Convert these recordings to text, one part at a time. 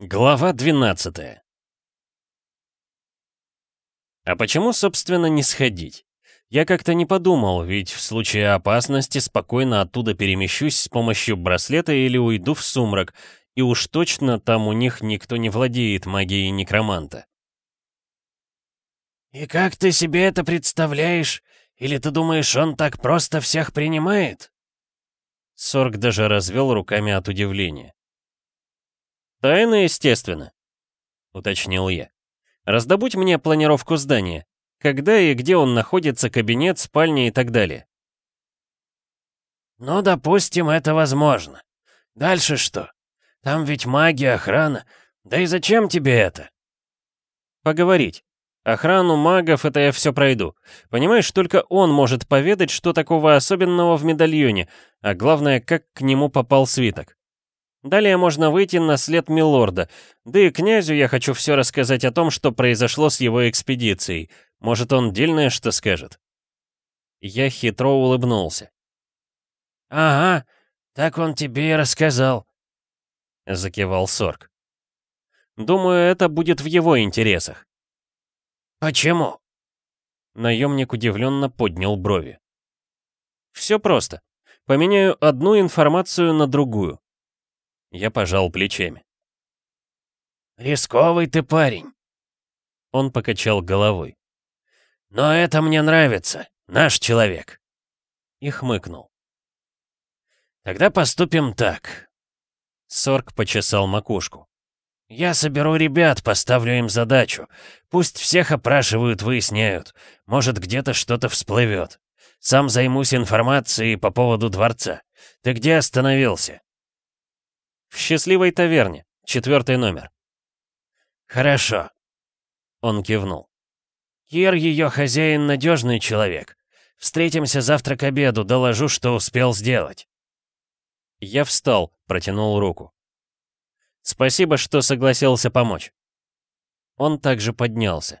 Глава 12 А почему, собственно, не сходить? Я как-то не подумал, ведь в случае опасности спокойно оттуда перемещусь с помощью браслета или уйду в сумрак, и уж точно там у них никто не владеет магией некроманта. «И как ты себе это представляешь? Или ты думаешь, он так просто всех принимает?» Сорг даже развел руками от удивления. «Тайна, естественно», — уточнил я. «Раздобудь мне планировку здания. Когда и где он находится, кабинет, спальня и так далее». «Ну, допустим, это возможно. Дальше что? Там ведь магия, охрана. Да и зачем тебе это?» «Поговорить. Охрану магов это я все пройду. Понимаешь, только он может поведать, что такого особенного в медальоне, а главное, как к нему попал свиток. Далее можно выйти на след Милорда, да и князю я хочу все рассказать о том, что произошло с его экспедицией. Может, он дельное что скажет?» Я хитро улыбнулся. «Ага, так он тебе и рассказал», — закивал Сорг. «Думаю, это будет в его интересах». «Почему?» Наемник удивленно поднял брови. «Все просто. Поменяю одну информацию на другую. Я пожал плечами. «Рисковый ты парень!» Он покачал головой. «Но это мне нравится, наш человек!» И хмыкнул. «Тогда поступим так». Сорг почесал макушку. «Я соберу ребят, поставлю им задачу. Пусть всех опрашивают, выясняют. Может, где-то что-то всплывет. Сам займусь информацией по поводу дворца. Ты где остановился?» В счастливой таверне, четвертый номер. Хорошо. Он кивнул. Кир, ее хозяин, надежный человек. Встретимся завтра к обеду, доложу, что успел сделать. Я встал, протянул руку. Спасибо, что согласился помочь. Он также поднялся.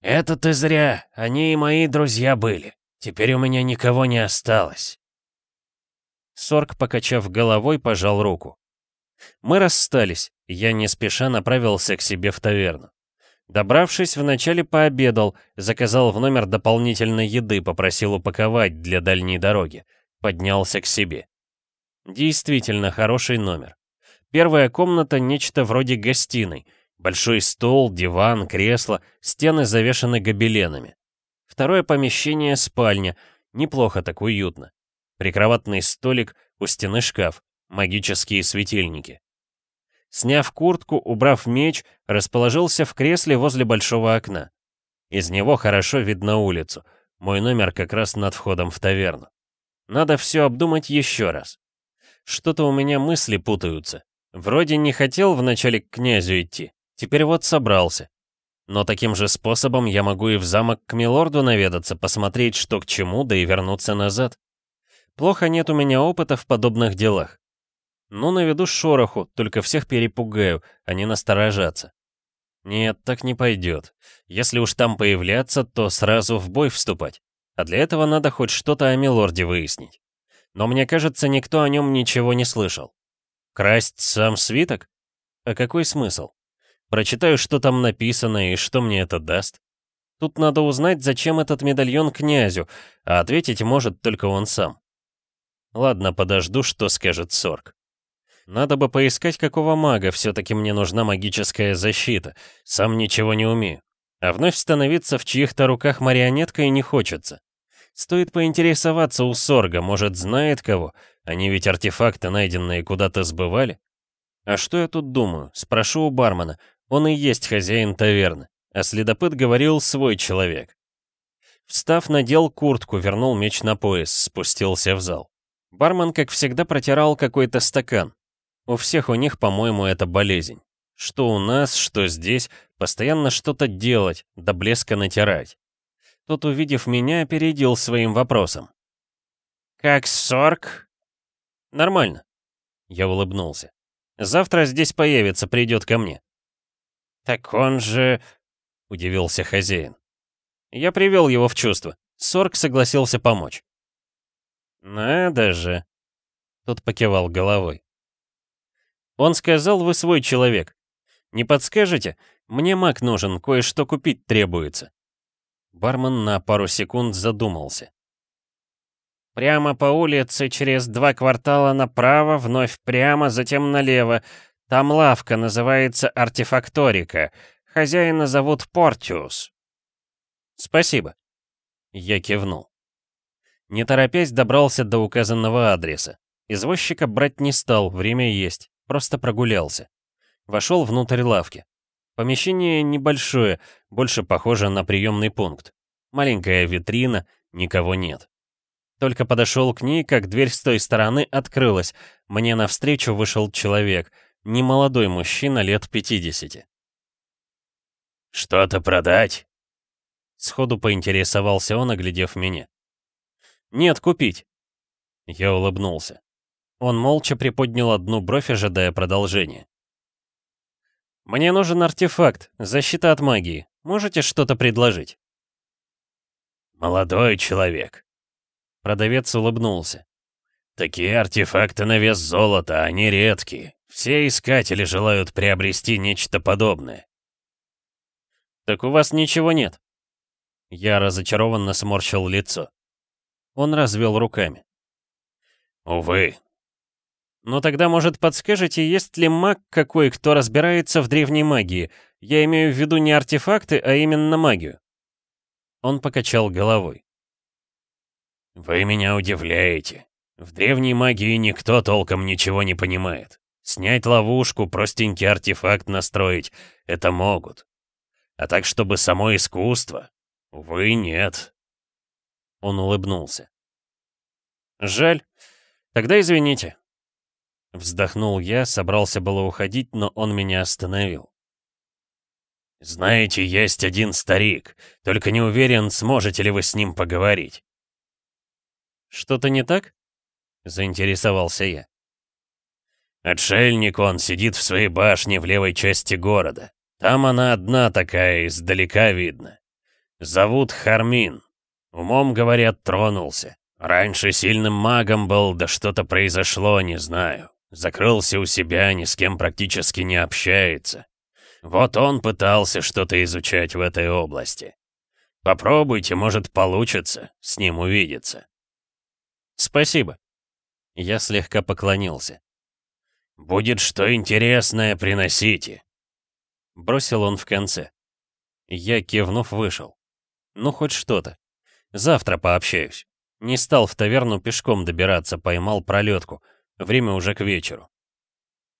«Это ты зря, они и мои друзья были. Теперь у меня никого не осталось». Сорг, покачав головой, пожал руку. Мы расстались, я не спеша направился к себе в таверну. Добравшись, вначале пообедал, заказал в номер дополнительной еды, попросил упаковать для дальней дороги. Поднялся к себе. Действительно хороший номер. Первая комната — нечто вроде гостиной. Большой стол, диван, кресло, стены завешаны гобеленами. Второе помещение — спальня. Неплохо так уютно. Прикроватный столик, у стены шкаф, магические светильники. Сняв куртку, убрав меч, расположился в кресле возле большого окна. Из него хорошо видно улицу. Мой номер как раз над входом в таверну. Надо все обдумать еще раз. Что-то у меня мысли путаются. Вроде не хотел вначале к князю идти, теперь вот собрался. Но таким же способом я могу и в замок к милорду наведаться, посмотреть, что к чему, да и вернуться назад. Плохо нет у меня опыта в подобных делах. Ну, наведу шороху, только всех перепугаю, они насторожатся. Нет, так не пойдет. Если уж там появляться, то сразу в бой вступать. А для этого надо хоть что-то о Милорде выяснить. Но мне кажется, никто о нем ничего не слышал. Красть сам свиток? А какой смысл? Прочитаю, что там написано и что мне это даст. Тут надо узнать, зачем этот медальон князю, а ответить может только он сам. Ладно, подожду, что скажет Сорг. Надо бы поискать какого мага, все-таки мне нужна магическая защита. Сам ничего не умею. А вновь становиться в чьих-то руках марионеткой не хочется. Стоит поинтересоваться у Сорга, может, знает кого? Они ведь артефакты, найденные, куда-то сбывали. А что я тут думаю? Спрошу у бармена. Он и есть хозяин таверны. А следопыт говорил свой человек. Встав, надел куртку, вернул меч на пояс, спустился в зал. Бармен, как всегда, протирал какой-то стакан. У всех у них, по-моему, это болезнь. Что у нас, что здесь, постоянно что-то делать, до блеска натирать. Тот, увидев меня, опередил своим вопросом. «Как сорк?» «Нормально», — я улыбнулся. «Завтра здесь появится, придет ко мне». «Так он же...» — удивился хозяин. Я привел его в чувство. Сорк согласился помочь. «Надо же!» Тот покивал головой. Он сказал, вы свой человек. Не подскажете? Мне маг нужен, кое-что купить требуется. Бармен на пару секунд задумался. Прямо по улице, через два квартала направо, вновь прямо, затем налево. Там лавка, называется Артефакторика. Хозяина зовут Портиус. Спасибо. Я кивнул. Не торопясь, добрался до указанного адреса. Извозчика брать не стал, время есть, просто прогулялся. Вошел внутрь лавки. Помещение небольшое, больше похоже на приемный пункт. Маленькая витрина, никого нет. Только подошел к ней, как дверь с той стороны открылась. Мне навстречу вышел человек, немолодой мужчина лет 50. «Что-то продать?» Сходу поинтересовался он, оглядев меня. «Нет, купить». Я улыбнулся. Он молча приподнял одну бровь, ожидая продолжения. «Мне нужен артефакт, защита от магии. Можете что-то предложить?» «Молодой человек», — продавец улыбнулся. «Такие артефакты на вес золота, они редкие. Все искатели желают приобрести нечто подобное». «Так у вас ничего нет?» Я разочарованно сморщил лицо. Он развел руками. «Увы». «Ну тогда, может, подскажете, есть ли маг какой, кто разбирается в древней магии? Я имею в виду не артефакты, а именно магию». Он покачал головой. «Вы меня удивляете. В древней магии никто толком ничего не понимает. Снять ловушку, простенький артефакт настроить — это могут. А так, чтобы само искусство, «Увы, нет». Он улыбнулся. «Жаль. Тогда извините». Вздохнул я, собрался было уходить, но он меня остановил. «Знаете, есть один старик, только не уверен, сможете ли вы с ним поговорить». «Что-то не так?» — заинтересовался я. «Отшельник он сидит в своей башне в левой части города. Там она одна такая, издалека видно. Зовут Хармин. Умом, говорят, тронулся. Раньше сильным магом был, да что-то произошло, не знаю. Закрылся у себя, ни с кем практически не общается. Вот он пытался что-то изучать в этой области. Попробуйте, может, получится с ним увидеться. Спасибо. Я слегка поклонился. Будет что интересное, приносите. Бросил он в конце. Я, кивнув, вышел. Ну, хоть что-то. Завтра пообщаюсь. Не стал в таверну пешком добираться, поймал пролетку. Время уже к вечеру.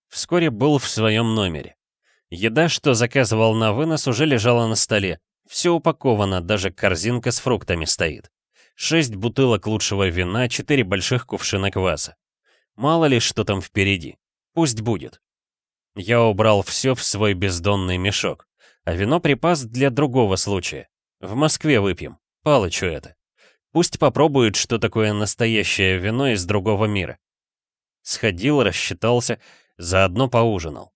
Вскоре был в своем номере. Еда, что заказывал на вынос, уже лежала на столе. Все упаковано, даже корзинка с фруктами стоит. Шесть бутылок лучшего вина, четыре больших кувшина кваса. Мало ли, что там впереди. Пусть будет. Я убрал все в свой бездонный мешок, а вино припас для другого случая. В Москве выпьем. Палычу это. Пусть попробует, что такое настоящее вино из другого мира. Сходил, рассчитался, заодно поужинал.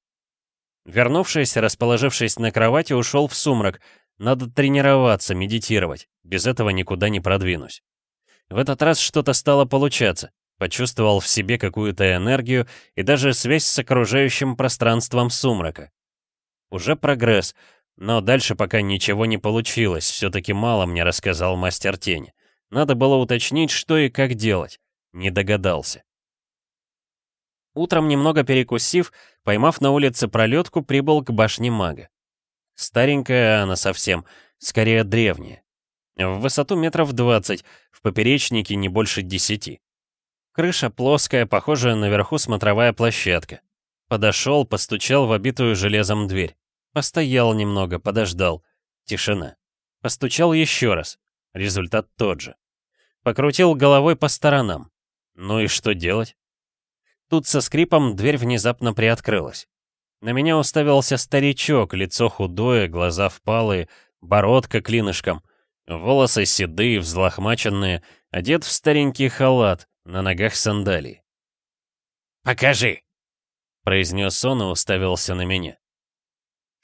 Вернувшись, расположившись на кровати, ушел в сумрак. Надо тренироваться, медитировать. Без этого никуда не продвинусь. В этот раз что-то стало получаться. Почувствовал в себе какую-то энергию и даже связь с окружающим пространством сумрака. Уже прогресс, но дальше пока ничего не получилось, все-таки мало мне рассказал мастер тени. Надо было уточнить, что и как делать. Не догадался. Утром, немного перекусив, поймав на улице пролетку, прибыл к башне мага. Старенькая она совсем, скорее древняя. В высоту метров 20, в поперечнике не больше 10. Крыша плоская, похожая наверху смотровая площадка. Подошел, постучал в обитую железом дверь. Постоял немного, подождал. Тишина. Постучал еще раз. Результат тот же. Покрутил головой по сторонам. Ну и что делать? Тут со скрипом дверь внезапно приоткрылась. На меня уставился старичок, лицо худое, глаза впалые, бородка клинышком, волосы седые, взлохмаченные, одет в старенький халат, на ногах сандалии. «Покажи!» — произнес он и уставился на меня.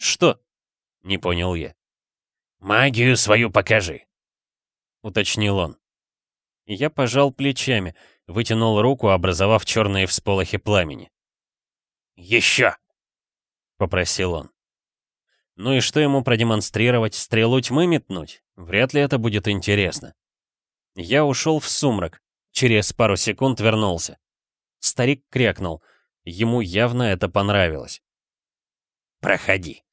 «Что?» — не понял я. «Магию свою покажи», — уточнил он. Я пожал плечами, вытянул руку, образовав черные всполохи пламени. Еще!» — попросил он. Ну и что ему продемонстрировать? Стрелу тьмы метнуть? Вряд ли это будет интересно. Я ушел в сумрак. Через пару секунд вернулся. Старик крякнул. Ему явно это понравилось. «Проходи».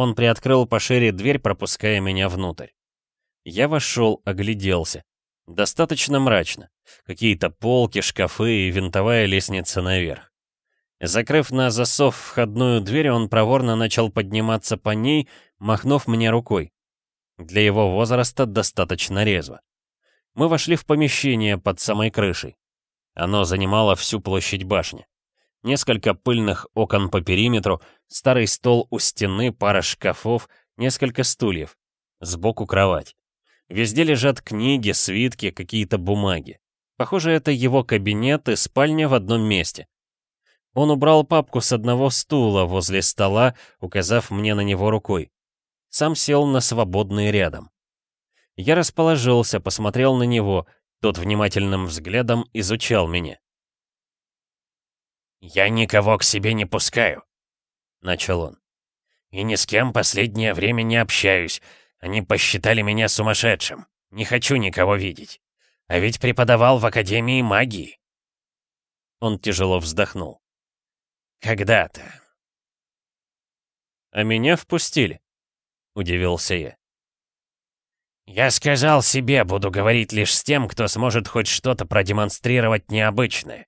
Он приоткрыл пошире дверь, пропуская меня внутрь. Я вошел, огляделся. Достаточно мрачно. Какие-то полки, шкафы и винтовая лестница наверх. Закрыв на засов входную дверь, он проворно начал подниматься по ней, махнув мне рукой. Для его возраста достаточно резво. Мы вошли в помещение под самой крышей. Оно занимало всю площадь башни. Несколько пыльных окон по периметру, старый стол у стены, пара шкафов, несколько стульев. Сбоку кровать. Везде лежат книги, свитки, какие-то бумаги. Похоже, это его кабинет и спальня в одном месте. Он убрал папку с одного стула возле стола, указав мне на него рукой. Сам сел на свободный рядом. Я расположился, посмотрел на него, тот внимательным взглядом изучал меня. «Я никого к себе не пускаю», — начал он. «И ни с кем последнее время не общаюсь. Они посчитали меня сумасшедшим. Не хочу никого видеть. А ведь преподавал в Академии магии. Он тяжело вздохнул. Когда-то. А меня впустили, удивился я. Я сказал себе, буду говорить лишь с тем, кто сможет хоть что-то продемонстрировать необычное.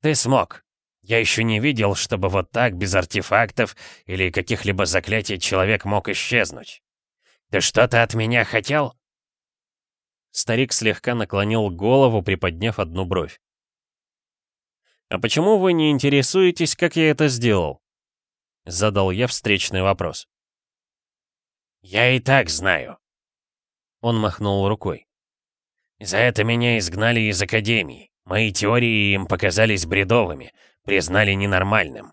Ты смог. Я еще не видел, чтобы вот так, без артефактов или каких-либо заклятий, человек мог исчезнуть. «Ты что-то от меня хотел?» Старик слегка наклонил голову, приподняв одну бровь. «А почему вы не интересуетесь, как я это сделал?» Задал я встречный вопрос. «Я и так знаю». Он махнул рукой. «За это меня изгнали из Академии. Мои теории им показались бредовыми, признали ненормальным.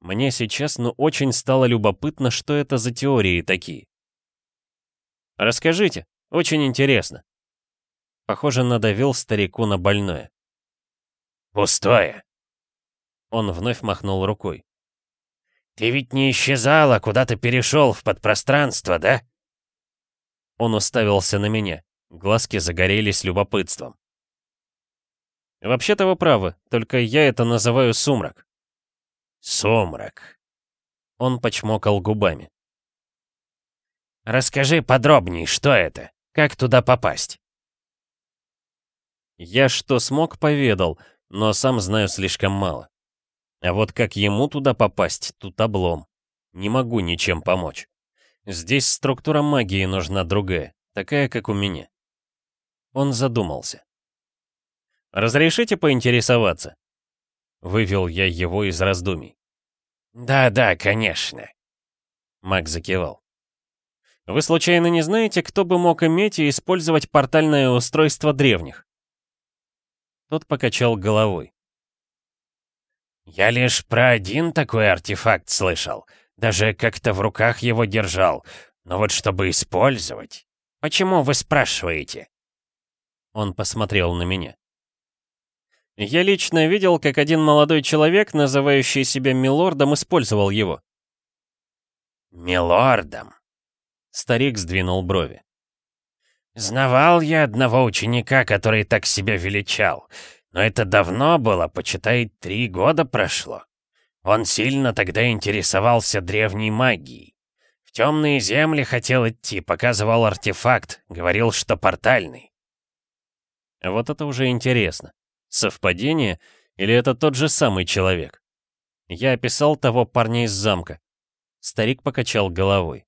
Мне сейчас ну очень стало любопытно, что это за теории такие. Расскажите, очень интересно. Похоже, надавил старику на больное. Пустое. Он вновь махнул рукой. Ты ведь не исчезал, а куда-то перешел в подпространство, да? Он уставился на меня. Глазки загорелись любопытством. Вообще-то вы правы, только я это называю сумрак. Сумрак. Он почмокал губами. Расскажи подробнее, что это? Как туда попасть? Я что смог, поведал, но сам знаю слишком мало. А вот как ему туда попасть, тут облом. Не могу ничем помочь. Здесь структура магии нужна другая, такая, как у меня. Он задумался. «Разрешите поинтересоваться?» Вывел я его из раздумий. «Да-да, конечно», — Маг закивал. Вы случайно не знаете, кто бы мог иметь и использовать портальное устройство древних? Тот покачал головой. Я лишь про один такой артефакт слышал. Даже как-то в руках его держал. Но вот чтобы использовать... Почему вы спрашиваете? Он посмотрел на меня. Я лично видел, как один молодой человек, называющий себя Милордом, использовал его. Милордом? Старик сдвинул брови. «Знавал я одного ученика, который так себя величал. Но это давно было, почитай, три года прошло. Он сильно тогда интересовался древней магией. В темные земли хотел идти, показывал артефакт, говорил, что портальный. Вот это уже интересно. Совпадение или это тот же самый человек? Я описал того парня из замка. Старик покачал головой.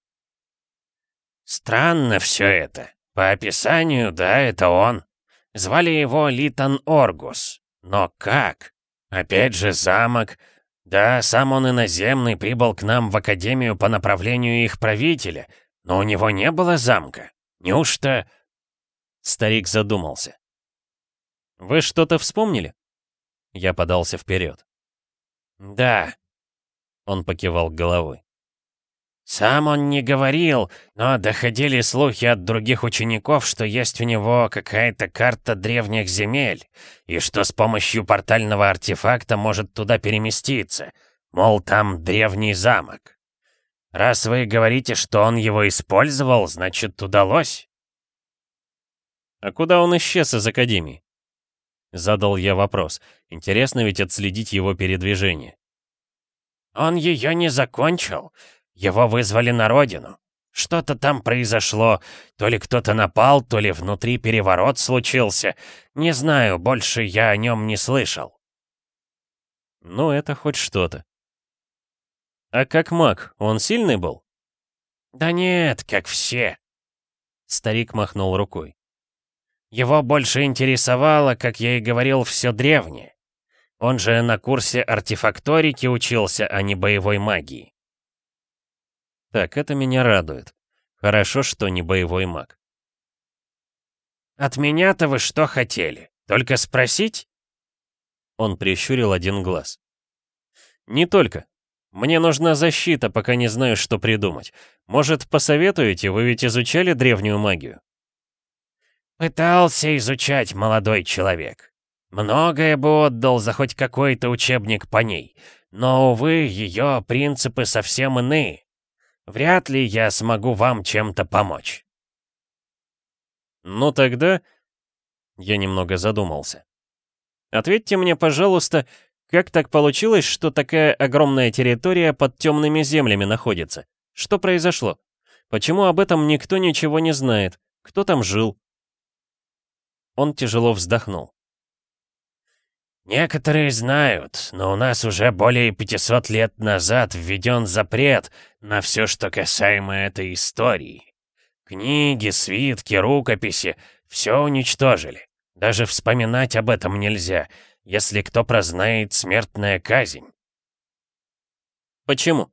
Странно все это. По описанию, да, это он. Звали его Литон Оргус. Но как? Опять же замок. Да, сам он иноземный прибыл к нам в академию по направлению их правителя. Но у него не было замка. Неужто... Старик задумался. «Вы что-то вспомнили?» Я подался вперед. «Да», — он покивал головой. Сам он не говорил, но доходили слухи от других учеников, что есть у него какая-то карта древних земель, и что с помощью портального артефакта может туда переместиться, мол, там древний замок. Раз вы говорите, что он его использовал, значит, удалось. А куда он исчез из Академии? Задал я вопрос. Интересно ведь отследить его передвижение. Он ее не закончил. Его вызвали на родину. Что-то там произошло. То ли кто-то напал, то ли внутри переворот случился. Не знаю, больше я о нем не слышал. Ну, это хоть что-то. А как маг, он сильный был? Да нет, как все. Старик махнул рукой. Его больше интересовало, как я и говорил, все древнее. Он же на курсе артефакторики учился, а не боевой магии. Так, это меня радует. Хорошо, что не боевой маг. «От меня-то вы что хотели? Только спросить?» Он прищурил один глаз. «Не только. Мне нужна защита, пока не знаю, что придумать. Может, посоветуете? Вы ведь изучали древнюю магию?» «Пытался изучать молодой человек. Многое бы отдал за хоть какой-то учебник по ней. Но, увы, ее принципы совсем иные. Вряд ли я смогу вам чем-то помочь. Ну тогда... Я немного задумался. Ответьте мне, пожалуйста, как так получилось, что такая огромная территория под темными землями находится? Что произошло? Почему об этом никто ничего не знает? Кто там жил? Он тяжело вздохнул. Некоторые знают, но у нас уже более 500 лет назад введен запрет на все, что касаемо этой истории. Книги, свитки, рукописи — все уничтожили. Даже вспоминать об этом нельзя, если кто прознает смертная казнь. Почему?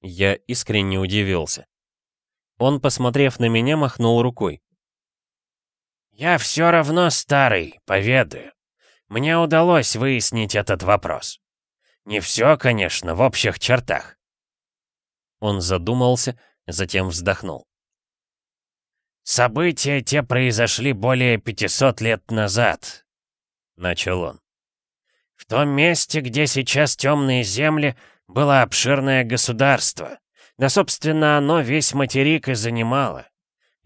Я искренне удивился. Он, посмотрев на меня, махнул рукой. «Я все равно старый, поведаю. Мне удалось выяснить этот вопрос. Не все, конечно, в общих чертах. Он задумался, затем вздохнул. «События те произошли более 500 лет назад», — начал он. «В том месте, где сейчас темные земли, было обширное государство. Да, собственно, оно весь материк и занимало.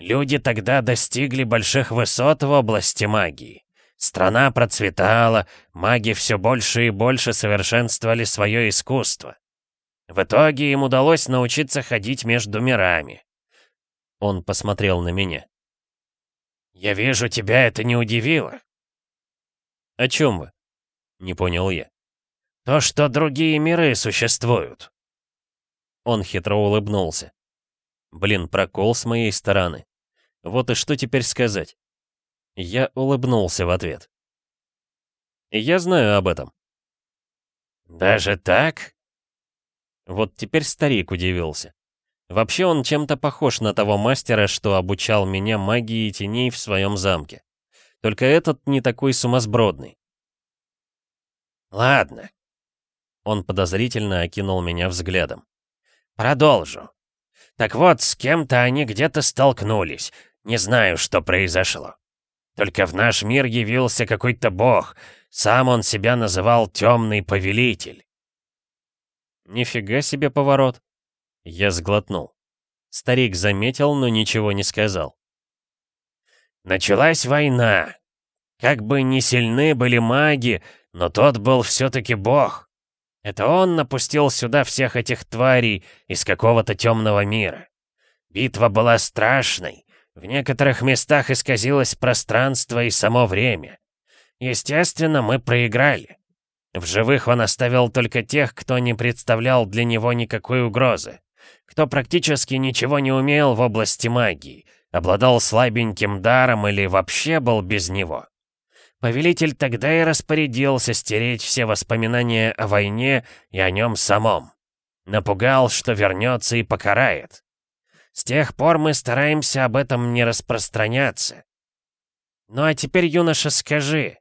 Люди тогда достигли больших высот в области магии. Страна процветала, маги все больше и больше совершенствовали свое искусство. В итоге им удалось научиться ходить между мирами. Он посмотрел на меня. «Я вижу, тебя это не удивило». «О чем вы?» — не понял я. «То, что другие миры существуют». Он хитро улыбнулся. Блин, прокол с моей стороны. Вот и что теперь сказать? Я улыбнулся в ответ. «Я знаю об этом». «Даже так?» Вот теперь старик удивился. Вообще он чем-то похож на того мастера, что обучал меня магии теней в своем замке. Только этот не такой сумасбродный. «Ладно». Он подозрительно окинул меня взглядом. «Продолжу. Так вот, с кем-то они где-то столкнулись. Не знаю, что произошло. Только в наш мир явился какой-то бог. Сам он себя называл Темный Повелитель. Нифига себе поворот. Я сглотнул. Старик заметил, но ничего не сказал. Началась война. Как бы не сильны были маги, но тот был все-таки бог. Это он напустил сюда всех этих тварей из какого-то темного мира. Битва была страшной, в некоторых местах исказилось пространство и само время. Естественно, мы проиграли. В живых он оставил только тех, кто не представлял для него никакой угрозы. Кто практически ничего не умел в области магии, обладал слабеньким даром или вообще был без него. Повелитель тогда и распорядился стереть все воспоминания о войне и о нем самом. Напугал, что вернется и покарает. С тех пор мы стараемся об этом не распространяться. Ну а теперь, юноша, скажи.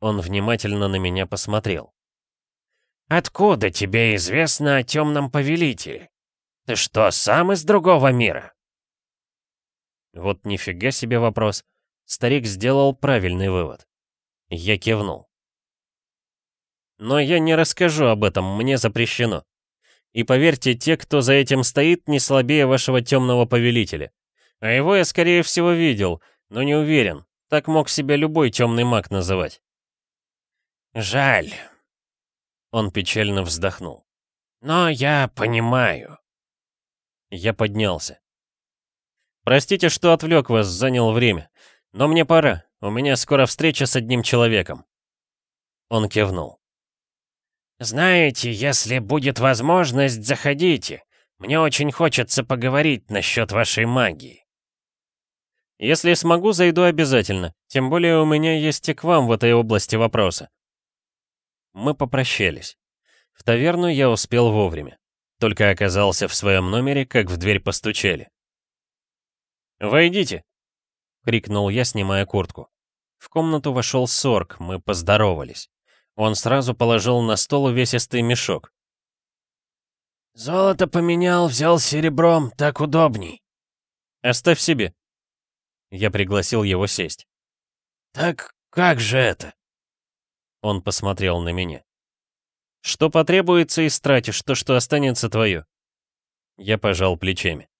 Он внимательно на меня посмотрел. Откуда тебе известно о темном повелителе? Ты что, сам из другого мира?» Вот нифига себе вопрос. Старик сделал правильный вывод. Я кивнул. Но я не расскажу об этом, мне запрещено. И поверьте, те, кто за этим стоит, не слабее вашего темного повелителя. А его я, скорее всего, видел, но не уверен. Так мог себя любой темный маг называть. «Жаль». Он печально вздохнул. «Но я понимаю». Я поднялся. «Простите, что отвлек вас, занял время. Но мне пора. У меня скоро встреча с одним человеком». Он кивнул. «Знаете, если будет возможность, заходите. Мне очень хочется поговорить насчет вашей магии». «Если смогу, зайду обязательно. Тем более у меня есть и к вам в этой области вопросы». Мы попрощались. В таверну я успел вовремя. Только оказался в своем номере, как в дверь постучали. «Войдите!» — крикнул я, снимая куртку. В комнату вошел Сорг, мы поздоровались. Он сразу положил на стол увесистый мешок. «Золото поменял, взял серебром, так удобней». «Оставь себе». Я пригласил его сесть. «Так как же это?» Он посмотрел на меня. «Что потребуется, истратишь, то, что останется твое». Я пожал плечами.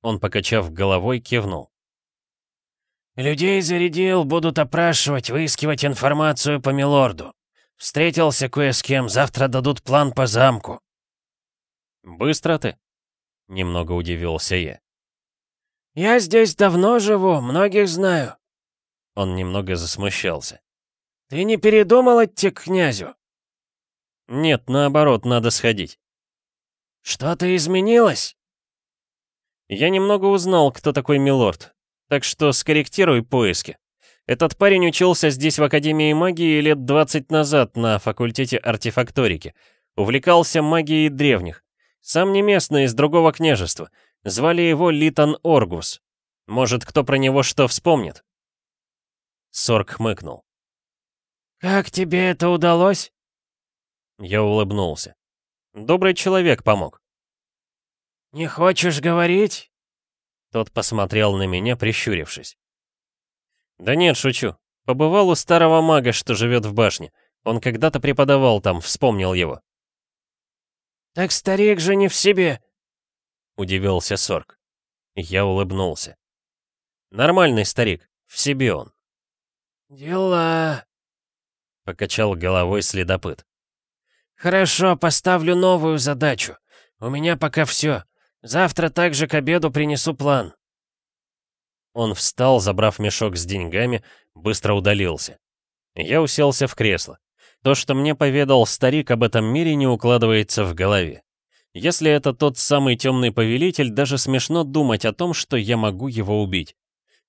Он, покачав головой, кивнул. «Людей зарядил, будут опрашивать, выискивать информацию по милорду. Встретился кое с кем, завтра дадут план по замку». «Быстро ты?» — немного удивился я. «Я здесь давно живу, многих знаю». Он немного засмущался. «Ты не передумал идти к князю?» «Нет, наоборот, надо сходить». «Что-то изменилось?» «Я немного узнал, кто такой Милорд, так что скорректируй поиски. Этот парень учился здесь в Академии магии лет 20 назад на факультете артефакторики. Увлекался магией древних. Сам не местный, из другого княжества. Звали его Литон Оргус. Может, кто про него что вспомнит?» Сорг хмыкнул. «Как тебе это удалось?» Я улыбнулся. Добрый человек помог. «Не хочешь говорить?» Тот посмотрел на меня, прищурившись. «Да нет, шучу. Побывал у старого мага, что живет в башне. Он когда-то преподавал там, вспомнил его». «Так старик же не в себе», — удивился Сорг. Я улыбнулся. «Нормальный старик, в себе он». «Дела...» — покачал головой следопыт. «Хорошо, поставлю новую задачу. У меня пока все. Завтра также к обеду принесу план». Он встал, забрав мешок с деньгами, быстро удалился. Я уселся в кресло. То, что мне поведал старик об этом мире, не укладывается в голове. Если это тот самый темный повелитель, даже смешно думать о том, что я могу его убить.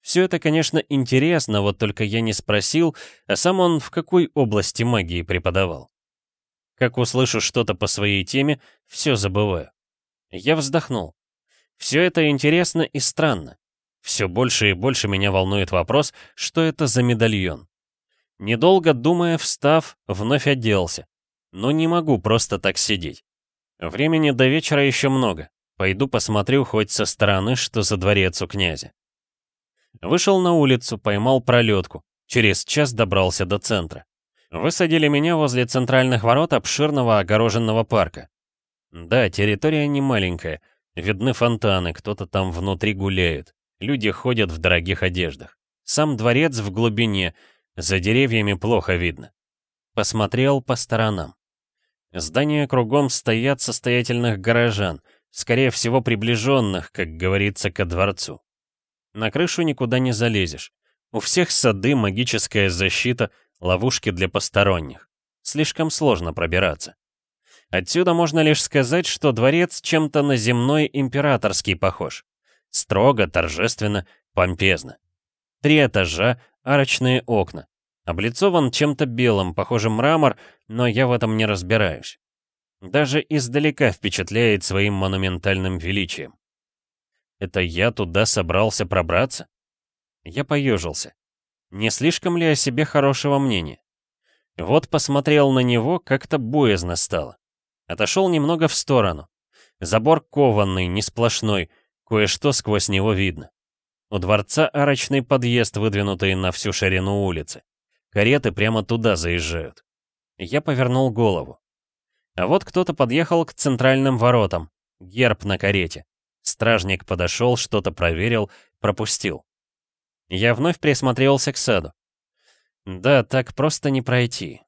Все это, конечно, интересно, вот только я не спросил, а сам он в какой области магии преподавал. Как услышу что-то по своей теме, все забываю. Я вздохнул. Все это интересно и странно. Все больше и больше меня волнует вопрос, что это за медальон. Недолго думая, встав, вновь оделся. Но не могу просто так сидеть. Времени до вечера еще много. Пойду посмотрю хоть со стороны, что за дворец у князя. Вышел на улицу, поймал пролетку. Через час добрался до центра. Высадили меня возле центральных ворот обширного огороженного парка. Да, территория не маленькая. Видны фонтаны, кто-то там внутри гуляет. Люди ходят в дорогих одеждах. Сам дворец в глубине, за деревьями плохо видно. Посмотрел по сторонам. Здания кругом стоят состоятельных горожан, скорее всего приближенных, как говорится, ко дворцу. На крышу никуда не залезешь. У всех сады, магическая защита, ловушки для посторонних. Слишком сложно пробираться. Отсюда можно лишь сказать, что дворец чем-то на земной императорский похож. Строго, торжественно, помпезно. Три этажа, арочные окна. Облицован чем-то белым, похожим мрамор, но я в этом не разбираюсь. Даже издалека впечатляет своим монументальным величием. Это я туда собрался пробраться? Я поежился. Не слишком ли о себе хорошего мнения? Вот посмотрел на него, как-то боязно стало. Отошел немного в сторону. Забор кованный, не сплошной, кое-что сквозь него видно. У дворца арочный подъезд, выдвинутый на всю ширину улицы. Кареты прямо туда заезжают. Я повернул голову. А вот кто-то подъехал к центральным воротам. Герб на карете. Стражник подошел, что-то проверил, пропустил. Я вновь присмотрелся к саду. Да, так просто не пройти.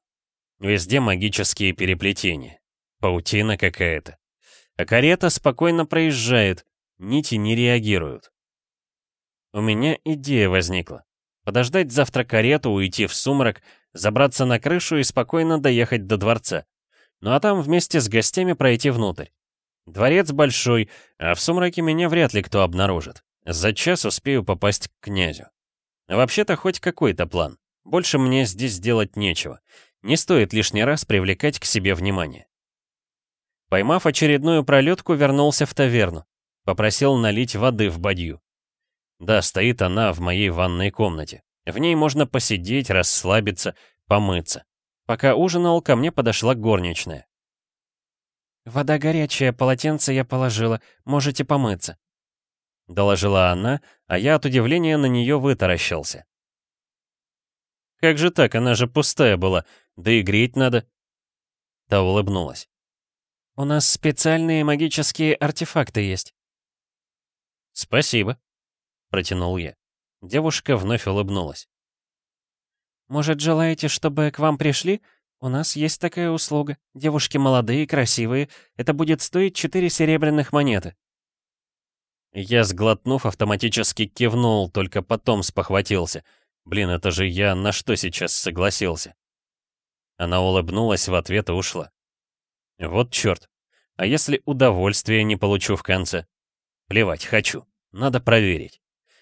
Везде магические переплетения. Паутина какая-то. А карета спокойно проезжает, нити не реагируют. У меня идея возникла. Подождать завтра карету, уйти в сумрак, забраться на крышу и спокойно доехать до дворца. Ну а там вместе с гостями пройти внутрь. Дворец большой, а в сумраке меня вряд ли кто обнаружит. За час успею попасть к князю. Вообще-то хоть какой-то план. Больше мне здесь делать нечего. Не стоит лишний раз привлекать к себе внимание. Поймав очередную пролетку, вернулся в таверну. Попросил налить воды в бадью. Да, стоит она в моей ванной комнате. В ней можно посидеть, расслабиться, помыться. Пока ужинал, ко мне подошла горничная. «Вода горячая, полотенце я положила, можете помыться», — доложила она, а я от удивления на нее вытаращился. «Как же так, она же пустая была, да и греть надо». Та улыбнулась. «У нас специальные магические артефакты есть». «Спасибо», — протянул я. Девушка вновь улыбнулась. «Может, желаете, чтобы к вам пришли? У нас есть такая услуга. Девушки молодые, красивые. Это будет стоить четыре серебряных монеты». Я, сглотнув, автоматически кивнул, только потом спохватился. Блин, это же я на что сейчас согласился? Она улыбнулась в ответ и ушла. Вот черт. А если удовольствие не получу в конце? Плевать, хочу. Надо проверить.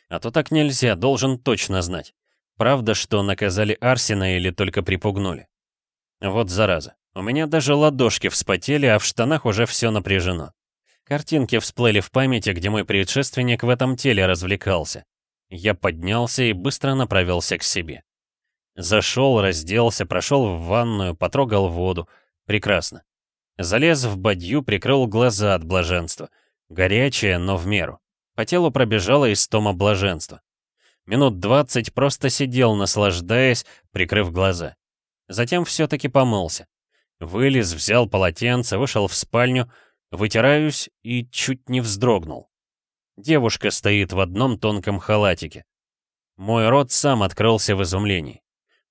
А то так нельзя, должен точно знать. Правда, что наказали Арсена или только припугнули? Вот зараза. У меня даже ладошки вспотели, а в штанах уже все напряжено. Картинки всплыли в памяти, где мой предшественник в этом теле развлекался. Я поднялся и быстро направился к себе. Зашел, разделся, прошел в ванную, потрогал воду. Прекрасно. Залез в бадью, прикрыл глаза от блаженства. Горячее, но в меру. По телу пробежала истома блаженства. Минут двадцать просто сидел, наслаждаясь, прикрыв глаза. Затем все-таки помылся. Вылез, взял полотенце, вышел в спальню, вытираюсь и чуть не вздрогнул. Девушка стоит в одном тонком халатике. Мой рот сам открылся в изумлении.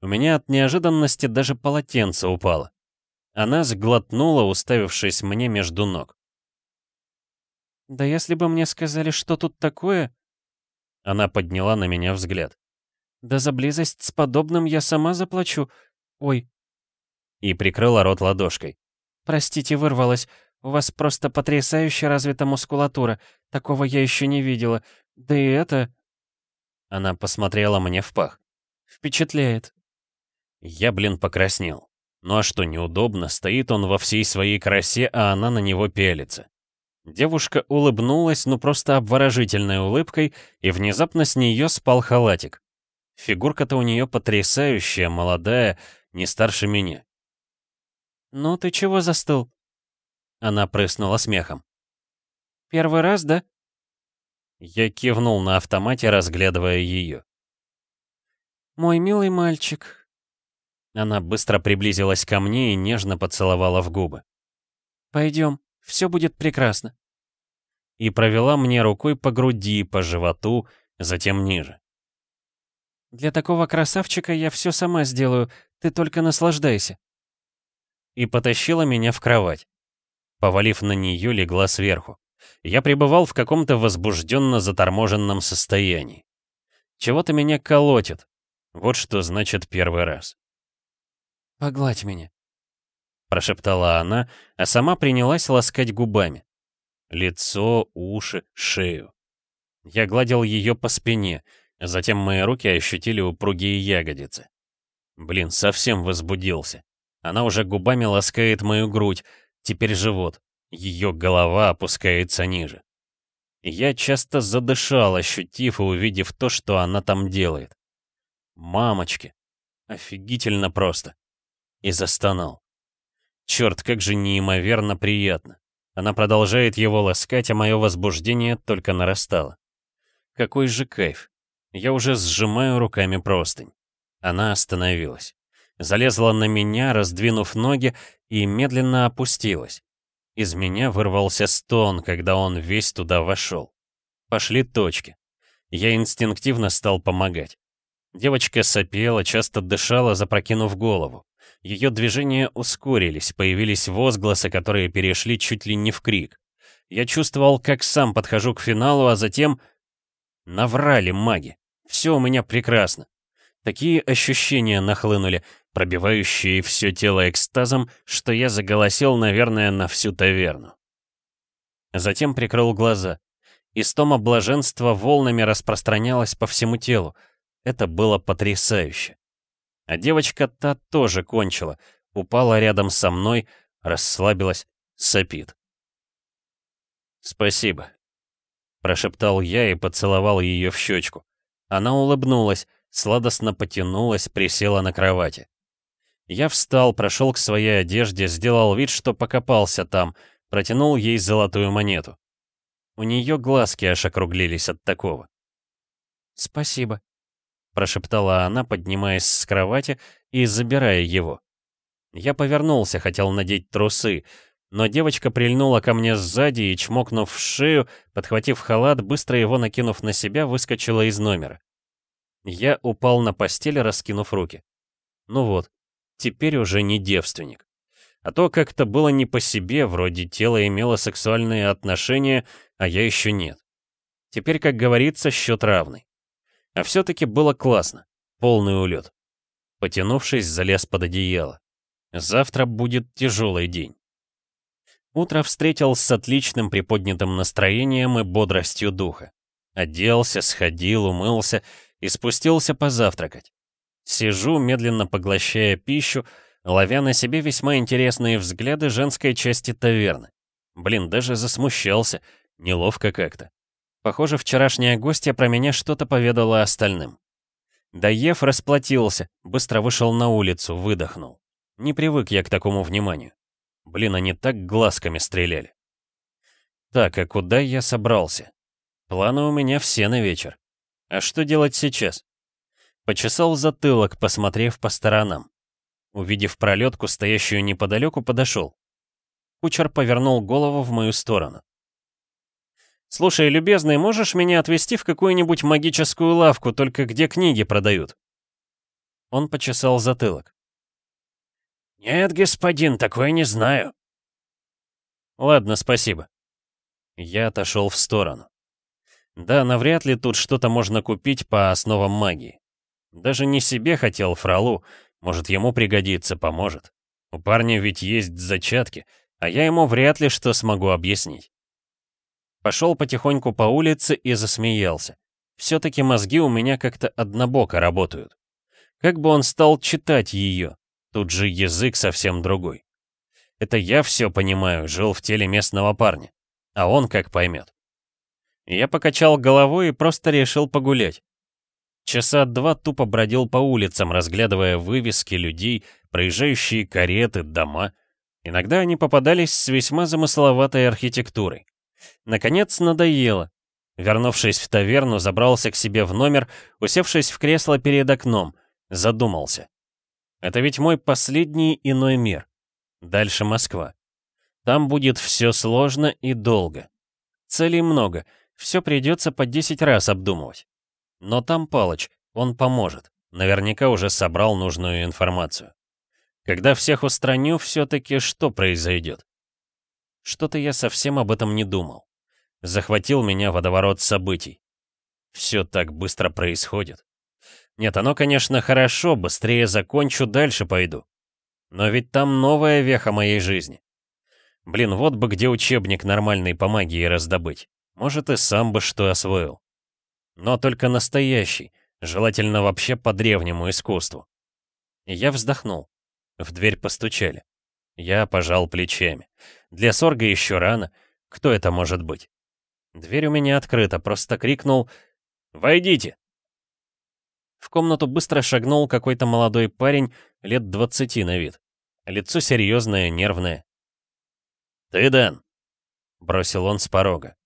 У меня от неожиданности даже полотенце упало. Она сглотнула, уставившись мне между ног. «Да если бы мне сказали, что тут такое...» Она подняла на меня взгляд. «Да за близость с подобным я сама заплачу. Ой». И прикрыла рот ладошкой. «Простите, вырвалась. У вас просто потрясающе развита мускулатура. Такого я еще не видела. Да и это...» Она посмотрела мне в пах. «Впечатляет». Я, блин, покраснел. Ну а что, неудобно, стоит он во всей своей красе, а она на него пелится. Девушка улыбнулась, ну просто обворожительной улыбкой, и внезапно с нее спал халатик. Фигурка-то у нее потрясающая, молодая, не старше меня. «Ну ты чего застыл?» Она прыснула смехом. «Первый раз, да?» Я кивнул на автомате, разглядывая ее. «Мой милый мальчик». Она быстро приблизилась ко мне и нежно поцеловала в губы. «Пойдем, все будет прекрасно». И провела мне рукой по груди, по животу, затем ниже. «Для такого красавчика я все сама сделаю, ты только наслаждайся». И потащила меня в кровать. Повалив на нее, легла сверху. Я пребывал в каком-то возбужденно заторможенном состоянии. Чего-то меня колотит. Вот что значит первый раз. «Погладь меня», прошептала она, а сама принялась ласкать губами. Лицо, уши, шею. Я гладил ее по спине, затем мои руки ощутили упругие ягодицы. Блин, совсем возбудился. Она уже губами ласкает мою грудь, теперь живот. Ее голова опускается ниже. Я часто задышал, ощутив и увидев то, что она там делает. Мамочки. Офигительно просто. И застонал. Черт, как же неимоверно приятно. Она продолжает его ласкать, а мое возбуждение только нарастало. Какой же кайф. Я уже сжимаю руками простынь. Она остановилась. Залезла на меня, раздвинув ноги, и медленно опустилась. Из меня вырвался стон, когда он весь туда вошел. Пошли точки. Я инстинктивно стал помогать. Девочка сопела, часто дышала, запрокинув голову. Ее движения ускорились, появились возгласы, которые перешли чуть ли не в крик. Я чувствовал, как сам подхожу к финалу, а затем... Наврали маги. Все у меня прекрасно. Такие ощущения нахлынули, пробивающие все тело экстазом, что я заголосил, наверное, на всю таверну. Затем прикрыл глаза. Истома блаженства волнами распространялась по всему телу. Это было потрясающе. А девочка та тоже кончила, упала рядом со мной, расслабилась, сопит. «Спасибо», — прошептал я и поцеловал ее в щечку. Она улыбнулась, сладостно потянулась, присела на кровати. Я встал, прошел к своей одежде, сделал вид, что покопался там, протянул ей золотую монету. У нее глазки аж округлились от такого. «Спасибо», — прошептала она, поднимаясь с кровати и забирая его. Я повернулся, хотел надеть трусы, но девочка прильнула ко мне сзади и, чмокнув в шею, подхватив халат, быстро его накинув на себя, выскочила из номера. Я упал на постель, раскинув руки. Ну вот, теперь уже не девственник. А то как-то было не по себе, вроде тело имело сексуальные отношения, а я еще нет. Теперь, как говорится, счет равный. А все-таки было классно. Полный улет. Потянувшись, залез под одеяло. Завтра будет тяжелый день. Утро встретил с отличным приподнятым настроением и бодростью духа. Оделся, сходил, умылся и спустился позавтракать. Сижу, медленно поглощая пищу, ловя на себе весьма интересные взгляды женской части таверны. Блин, даже засмущался, неловко как-то. Похоже, вчерашняя гостья про меня что-то поведала остальным. Доев расплатился, быстро вышел на улицу, выдохнул. Не привык я к такому вниманию. Блин, они так глазками стреляли. Так, а куда я собрался? Планы у меня все на вечер. А что делать сейчас? Почесал затылок, посмотрев по сторонам. Увидев пролетку, стоящую неподалеку, подошел. Кучер повернул голову в мою сторону. «Слушай, любезный, можешь меня отвезти в какую-нибудь магическую лавку, только где книги продают?» Он почесал затылок. «Нет, господин, такое не знаю». «Ладно, спасибо». Я отошел в сторону. Да, навряд ли тут что-то можно купить по основам магии. Даже не себе хотел фралу, может, ему пригодится, поможет. У парня ведь есть зачатки, а я ему вряд ли что смогу объяснить. Пошел потихоньку по улице и засмеялся. Все-таки мозги у меня как-то однобоко работают. Как бы он стал читать ее? Тут же язык совсем другой. Это я все понимаю, жил в теле местного парня. А он как поймет. Я покачал головой и просто решил погулять. Часа два тупо бродил по улицам, разглядывая вывески людей, проезжающие кареты, дома. Иногда они попадались с весьма замысловатой архитектурой. Наконец надоело. Вернувшись в таверну, забрался к себе в номер, усевшись в кресло перед окном, задумался. Это ведь мой последний иной мир. Дальше Москва. Там будет все сложно и долго. Целей много, все придется по 10 раз обдумывать. Но там Палыч, он поможет. Наверняка уже собрал нужную информацию. Когда всех устраню, все-таки что произойдет? Что-то я совсем об этом не думал. Захватил меня водоворот событий. Все так быстро происходит. Нет, оно, конечно, хорошо, быстрее закончу, дальше пойду. Но ведь там новая веха моей жизни. Блин, вот бы где учебник нормальный по магии раздобыть. Может, и сам бы что освоил. Но только настоящий, желательно вообще по древнему искусству. Я вздохнул. В дверь постучали. Я пожал плечами. Для сорга еще рано. Кто это может быть? Дверь у меня открыта, просто крикнул «Войдите!». В комнату быстро шагнул какой-то молодой парень, лет двадцати на вид. Лицо серьезное, нервное. «Ты, Дэн?» — бросил он с порога.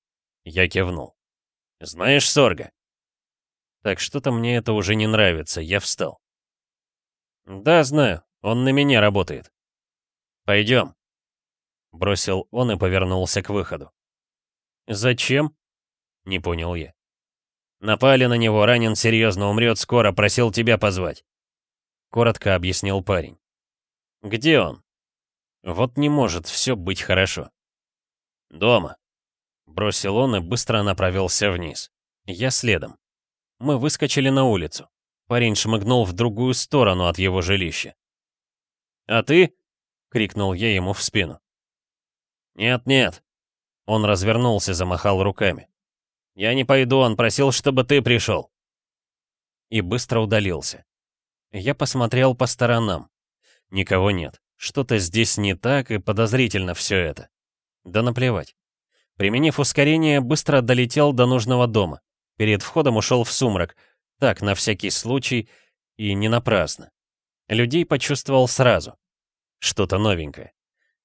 Я кивнул. «Знаешь Сорга?» Так что-то мне это уже не нравится, я встал. «Да, знаю, он на меня работает». «Пойдем», — бросил он и повернулся к выходу. «Зачем?» — не понял я. «Напали на него, ранен серьезно, умрет скоро, просил тебя позвать», — коротко объяснил парень. «Где он?» «Вот не может все быть хорошо». «Дома», — бросил он и быстро направился вниз. Я следом. Мы выскочили на улицу. Парень шмыгнул в другую сторону от его жилища. «А ты?» — крикнул я ему в спину. «Нет-нет». Он развернулся, замахал руками. «Я не пойду, он просил, чтобы ты пришел». И быстро удалился. Я посмотрел по сторонам. Никого нет. Что-то здесь не так и подозрительно все это. Да наплевать. Применив ускорение, быстро долетел до нужного дома. Перед входом ушел в сумрак. Так, на всякий случай, и не напрасно. Людей почувствовал сразу. Что-то новенькое.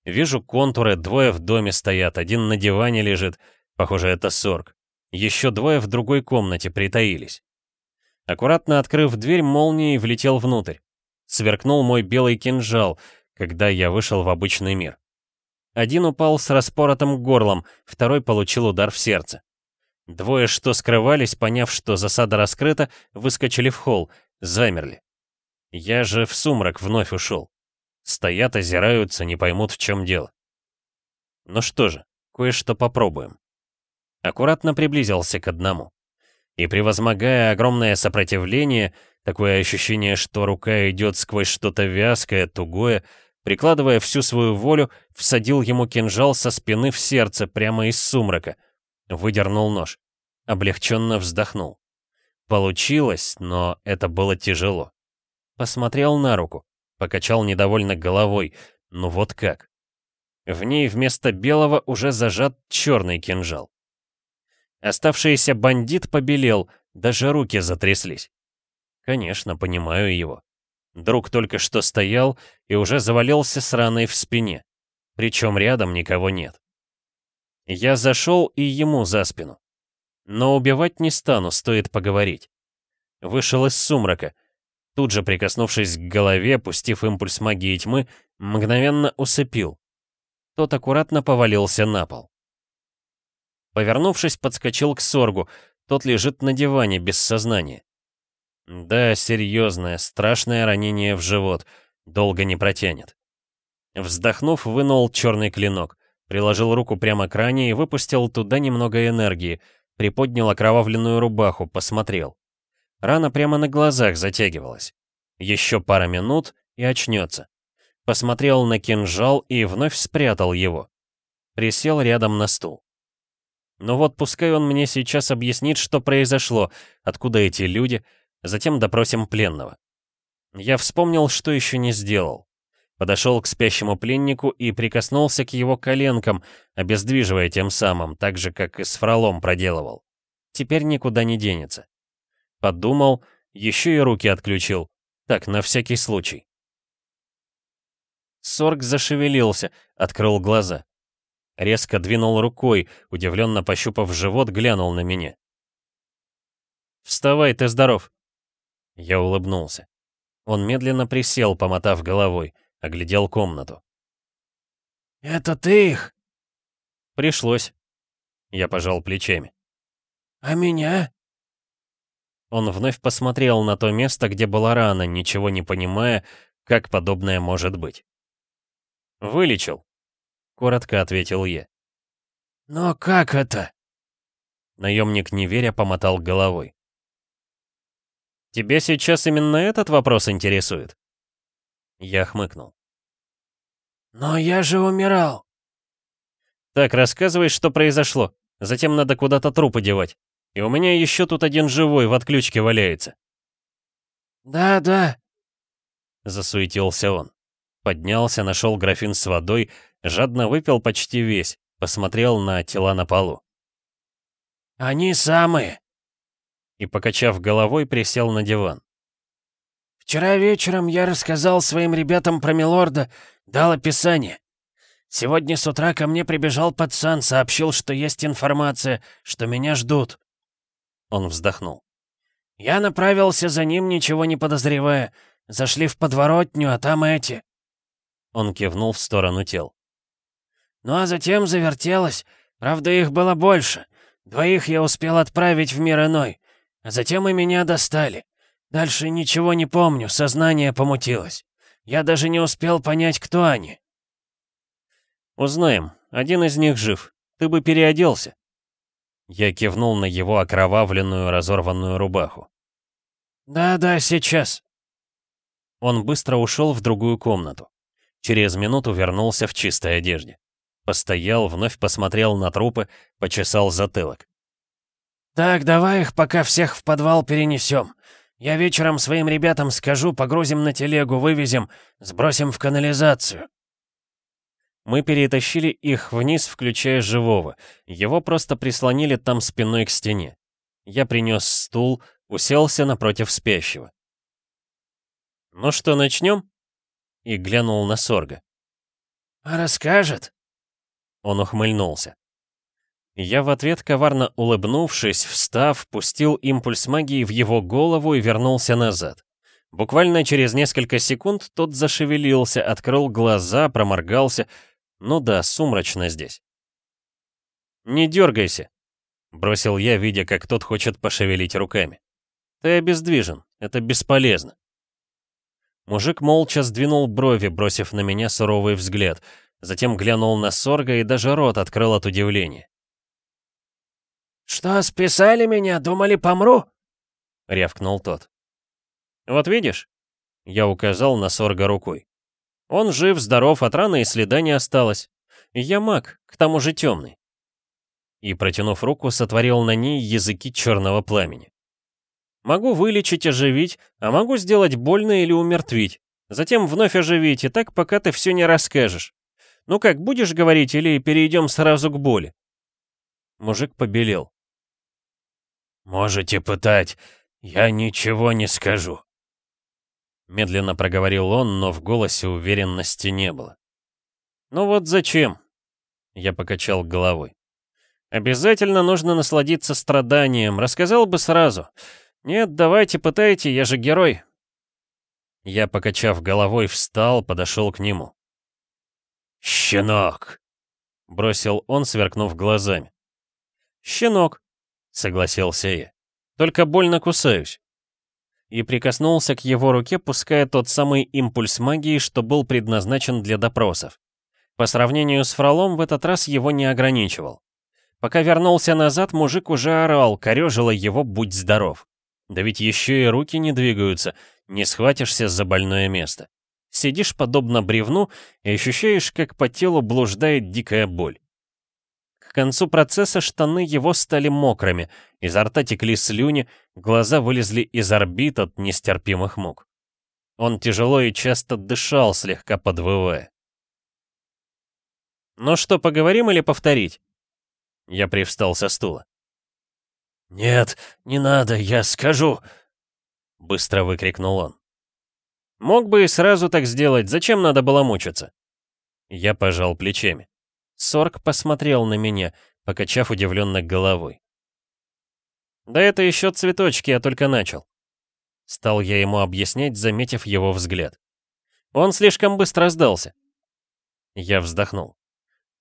Вижу контуры, двое в доме стоят, один на диване лежит. Похоже, это сорг. Еще двое в другой комнате притаились. Аккуратно открыв дверь, молнией влетел внутрь. Сверкнул мой белый кинжал, когда я вышел в обычный мир. Один упал с распоротым горлом, второй получил удар в сердце. Двое, что скрывались, поняв, что засада раскрыта, выскочили в холл, замерли. Я же в сумрак вновь ушел. Стоят, озираются, не поймут, в чем дело. Ну что же, кое-что попробуем. Аккуратно приблизился к одному. И превозмогая огромное сопротивление, такое ощущение, что рука идет сквозь что-то вязкое, тугое, прикладывая всю свою волю, всадил ему кинжал со спины в сердце прямо из сумрака — Выдернул нож. Облегченно вздохнул. Получилось, но это было тяжело. Посмотрел на руку, покачал недовольно головой. Ну вот как. В ней вместо белого уже зажат черный кинжал. Оставшийся бандит побелел, даже руки затряслись. Конечно, понимаю его. Друг только что стоял и уже завалился с раной в спине. Причем рядом никого нет. Я зашел и ему за спину. Но убивать не стану, стоит поговорить. Вышел из сумрака. Тут же, прикоснувшись к голове, пустив импульс магии тьмы, мгновенно усыпил. Тот аккуратно повалился на пол. Повернувшись, подскочил к Соргу. Тот лежит на диване, без сознания. Да, серьезное, страшное ранение в живот. Долго не протянет. Вздохнув, вынул черный клинок. Приложил руку прямо к ране и выпустил туда немного энергии. Приподнял окровавленную рубаху, посмотрел. Рана прямо на глазах затягивалась. Еще пара минут и очнется. Посмотрел на кинжал и вновь спрятал его. Присел рядом на стул. Ну вот пускай он мне сейчас объяснит, что произошло, откуда эти люди, затем допросим пленного. Я вспомнил, что еще не сделал. Подошел к спящему пленнику и прикоснулся к его коленкам, обездвиживая тем самым, так же, как и с фролом проделывал. Теперь никуда не денется. Подумал, еще и руки отключил. Так, на всякий случай. Сорг зашевелился, открыл глаза. Резко двинул рукой, удивленно пощупав живот, глянул на меня. «Вставай, ты здоров!» Я улыбнулся. Он медленно присел, помотав головой оглядел комнату. «Это ты их?» «Пришлось». Я пожал плечами. «А меня?» Он вновь посмотрел на то место, где была рана, ничего не понимая, как подобное может быть. «Вылечил», — коротко ответил я. «Но как это?» Наемник, не веря, помотал головой. «Тебя сейчас именно этот вопрос интересует?» Я хмыкнул. «Но я же умирал!» «Так, рассказывай, что произошло. Затем надо куда-то трупы девать. И у меня еще тут один живой в отключке валяется». «Да-да», — засуетился он. Поднялся, нашел графин с водой, жадно выпил почти весь, посмотрел на тела на полу. «Они самые!» И, покачав головой, присел на диван. Вчера вечером я рассказал своим ребятам про Милорда, дал описание. Сегодня с утра ко мне прибежал пацан, сообщил, что есть информация, что меня ждут». Он вздохнул. «Я направился за ним, ничего не подозревая. Зашли в подворотню, а там эти». Он кивнул в сторону тел. «Ну а затем завертелось. Правда, их было больше. Двоих я успел отправить в мир иной. А затем и меня достали. Дальше ничего не помню, сознание помутилось. Я даже не успел понять, кто они». «Узнаем. Один из них жив. Ты бы переоделся». Я кивнул на его окровавленную разорванную рубаху. «Да-да, сейчас». Он быстро ушел в другую комнату. Через минуту вернулся в чистой одежде. Постоял, вновь посмотрел на трупы, почесал затылок. «Так, давай их пока всех в подвал перенесем. Я вечером своим ребятам скажу, погрузим на телегу, вывезем, сбросим в канализацию». Мы перетащили их вниз, включая живого. Его просто прислонили там спиной к стене. Я принес стул, уселся напротив спящего. «Ну что, начнем?» И глянул на Сорга. «А расскажет?» Он ухмыльнулся. Я в ответ, коварно улыбнувшись, встав, пустил импульс магии в его голову и вернулся назад. Буквально через несколько секунд тот зашевелился, открыл глаза, проморгался. Ну да, сумрачно здесь. «Не дергайся», — бросил я, видя, как тот хочет пошевелить руками. «Ты обездвижен, это бесполезно». Мужик молча сдвинул брови, бросив на меня суровый взгляд, затем глянул на Сорга и даже рот открыл от удивления. «Что, списали меня? Думали, помру?» — рявкнул тот. «Вот видишь?» — я указал на Сорга рукой. «Он жив, здоров, от раны и следа не осталось. Я маг, к тому же темный». И, протянув руку, сотворил на ней языки черного пламени. Могу вылечить, оживить, а могу сделать больно или умертвить. Затем вновь оживить, и так, пока ты все не расскажешь. Ну как, будешь говорить или перейдем сразу к боли?» Мужик побелел. «Можете пытать, я ничего не скажу». Медленно проговорил он, но в голосе уверенности не было. «Ну вот зачем?» Я покачал головой. «Обязательно нужно насладиться страданием, рассказал бы сразу. «Нет, давайте, пытайте, я же герой». Я, покачав головой, встал, подошел к нему. «Щенок!» — бросил он, сверкнув глазами. «Щенок», — согласился я. «Только больно кусаюсь». И прикоснулся к его руке, пуская тот самый импульс магии, что был предназначен для допросов. По сравнению с Фролом, в этот раз его не ограничивал. Пока вернулся назад, мужик уже орал, корёжило его «Будь здоров». Да ведь еще и руки не двигаются, не схватишься за больное место. Сидишь подобно бревну и ощущаешь, как по телу блуждает дикая боль. Концу процесса штаны его стали мокрыми, изо рта текли слюни, глаза вылезли из орбит от нестерпимых мук. Он тяжело и часто дышал, слегка подвывая. «Ну что, поговорим или повторить?» Я привстал со стула. «Нет, не надо, я скажу!» Быстро выкрикнул он. «Мог бы и сразу так сделать, зачем надо было мучиться?» Я пожал плечами. Сорг посмотрел на меня, покачав удивленно головой. «Да это еще цветочки, я только начал». Стал я ему объяснять, заметив его взгляд. Он слишком быстро сдался. Я вздохнул.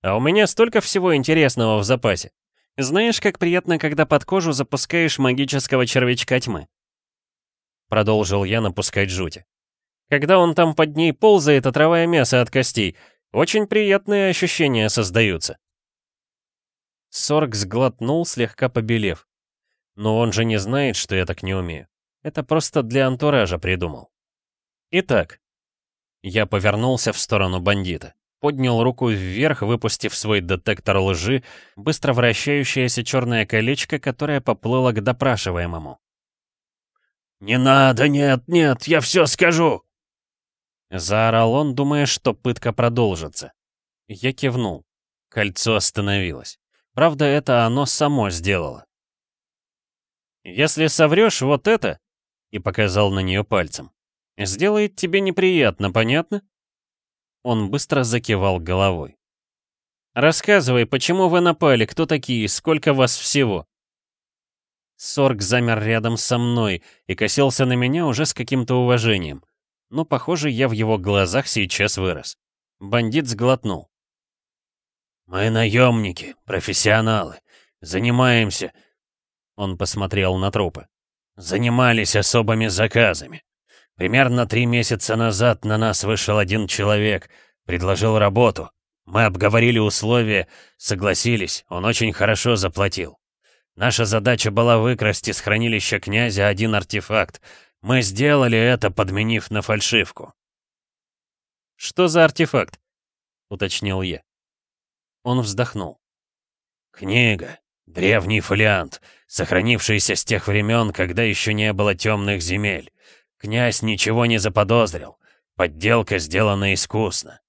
А у меня столько всего интересного в запасе. Знаешь, как приятно, когда под кожу запускаешь магического червячка тьмы? Продолжил я напускать жути. Когда он там под ней ползает, отрывая мясо от костей, очень приятные ощущения создаются. Сорг сглотнул, слегка побелев. Но он же не знает, что я так не умею. Это просто для антуража придумал. Итак, я повернулся в сторону бандита поднял руку вверх, выпустив свой детектор лжи, быстро вращающееся черное колечко, которое поплыло к допрашиваемому. «Не надо, нет, нет, я все скажу!» Заорал он, думая, что пытка продолжится. Я кивнул. Кольцо остановилось. Правда, это оно само сделало. «Если соврешь вот это...» И показал на нее пальцем. «Сделает тебе неприятно, понятно?» Он быстро закивал головой. Рассказывай, почему вы напали, кто такие, сколько вас всего?» Сорг замер рядом со мной и косился на меня уже с каким-то уважением. Но, похоже, я в его глазах сейчас вырос. Бандит сглотнул. «Мы наемники, профессионалы. Занимаемся...» Он посмотрел на трупы. «Занимались особыми заказами. Примерно три месяца назад на нас вышел один человек, предложил работу. Мы обговорили условия, согласились, он очень хорошо заплатил. Наша задача была выкрасть из хранилища князя один артефакт. Мы сделали это, подменив на фальшивку. «Что за артефакт?» — уточнил я. Он вздохнул. «Книга. Древний фолиант, сохранившийся с тех времен, когда еще не было темных земель. Князь ничего не заподозрил. Подделка сделана искусно.